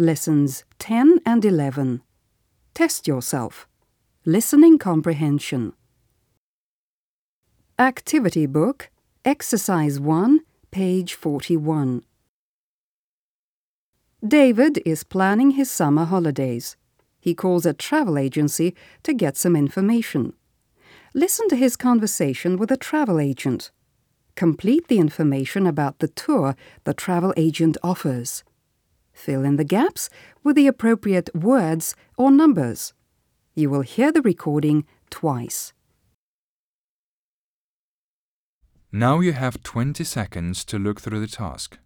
Lessons 10 and 11. Test yourself. Listening comprehension. Activity book, exercise 1, page 41. David is planning his summer holidays. He calls a travel agency to get some information. Listen to his conversation with a travel agent. Complete the information about the tour the travel agent offers. Fill in the gaps with the appropriate words or numbers. You will hear the recording twice. Now you have 20 seconds to look through the task.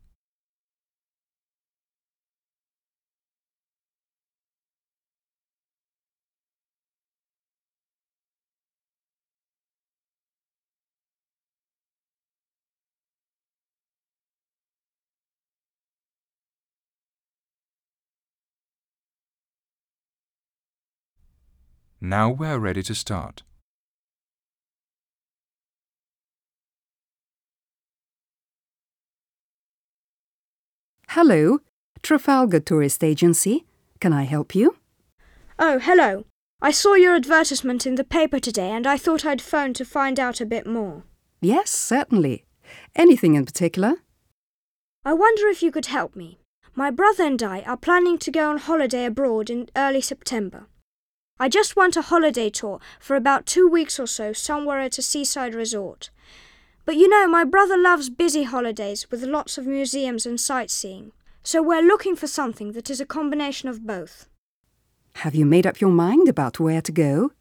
Now we are ready to start. Hello, Trafalgar Tourist Agency. Can I help you? Oh, hello. I saw your advertisement in the paper today and I thought I'd phone to find out a bit more. Yes, certainly. Anything in particular? I wonder if you could help me. My brother and I are planning to go on holiday abroad in early September. I just want a holiday tour for about two weeks or so somewhere at a seaside resort. But you know, my brother loves busy holidays with lots of museums and sightseeing, so we're looking for something that is a combination of both. Have you made up your mind about where to go?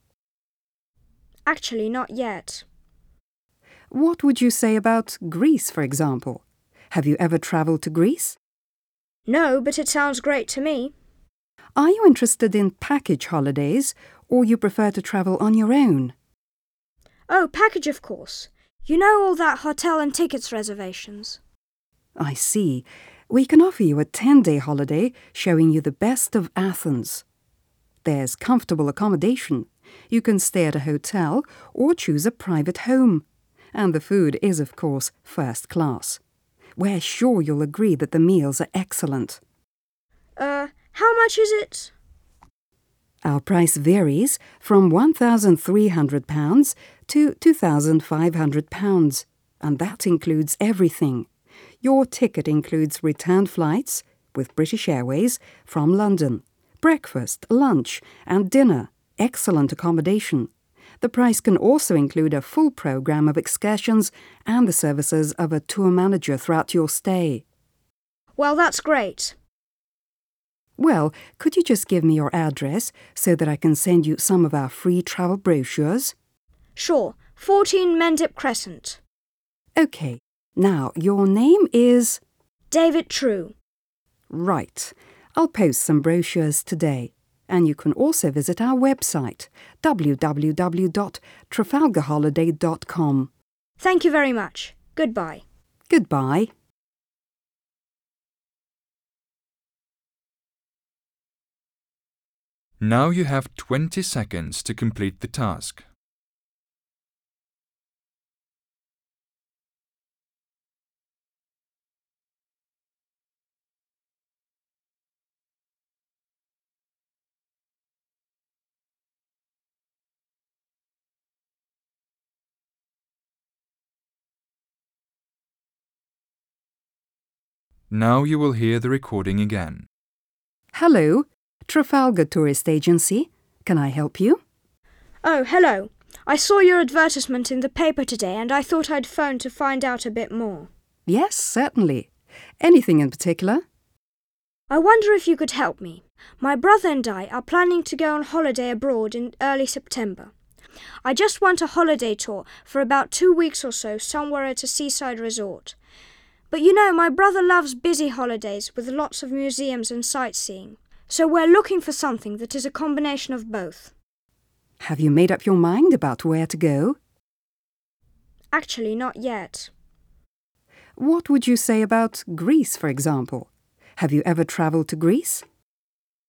Actually, not yet. What would you say about Greece, for example? Have you ever travelled to Greece? No, but it sounds great to me. Are you interested in package holidays or you prefer to travel on your own? Oh, package, of course. You know all that hotel and tickets reservations. I see. We can offer you a 10 day holiday showing you the best of Athens. There's comfortable accommodation. You can stay at a hotel or choose a private home. And the food is, of course, first class. We're sure you'll agree that the meals are excellent. How much is it? Our price varies from £1,300 to £2,500, and that includes everything. Your ticket includes return flights with British Airways from London, breakfast, lunch, and dinner, excellent accommodation. The price can also include a full program of excursions and the services of a tour manager throughout your stay. Well, that's great. Well, could you just give me your address so that I can send you some of our free travel brochures? Sure, 14 Mendip Crescent. OK. Now, your name is. David True. Right. I'll post some brochures today. And you can also visit our website, www.trafalgarholiday.com. Thank you very much. Goodbye. Goodbye. Now you have 20 seconds to complete the task. Now you will hear the recording again. Hello, Trafalgar Tourist Agency. Can I help you? Oh, hello. I saw your advertisement in the paper today and I thought I'd phone to find out a bit more. Yes, certainly. Anything in particular? I wonder if you could help me. My brother and I are planning to go on holiday abroad in early September. I just want a holiday tour for about two weeks or so somewhere at a seaside resort. But you know, my brother loves busy holidays with lots of museums and sightseeing, so we're looking for something that is a combination of both. Have you made up your mind about where to go? Actually, not yet. What would you say about Greece, for example? Have you ever travelled to Greece?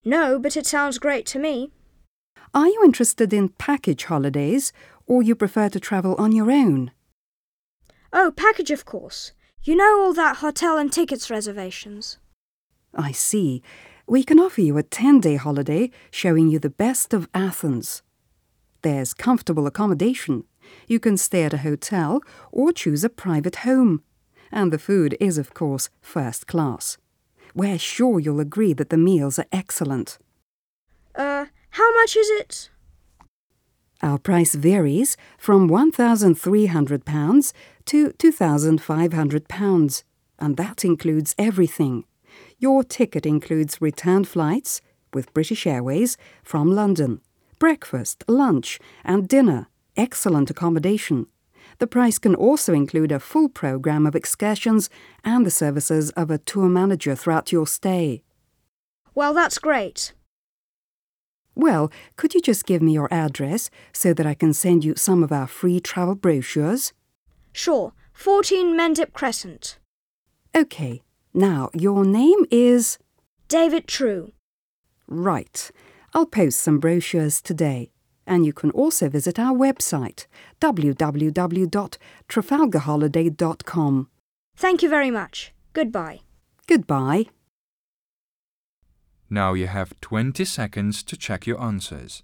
No, but it sounds great to me. Are you interested in package holidays or you prefer to travel on your own? Oh, package, of course. You know all that hotel and tickets reservations. I see. We can offer you a 10 day holiday showing you the best of Athens. There's comfortable accommodation. You can stay at a hotel or choose a private home. And the food is, of course, first class. We're sure you'll agree that the meals are excellent. Uh, how much is it? Our price varies from £1,300 to £2,500, and that includes everything. Your ticket includes return flights with British Airways from London, breakfast, lunch, and dinner, excellent accommodation. The price can also include a full program of excursions and the services of a tour manager throughout your stay. Well, that's great. Well, could you just give me your address so that I can send you some of our free travel brochures? Sure, 14 Mendip Crescent. OK. Now, your name is. David True. Right. I'll post some brochures today. And you can also visit our website, www.trafalgarholiday.com. Thank you very much. Goodbye. Goodbye. Now you have 20 seconds to check your answers.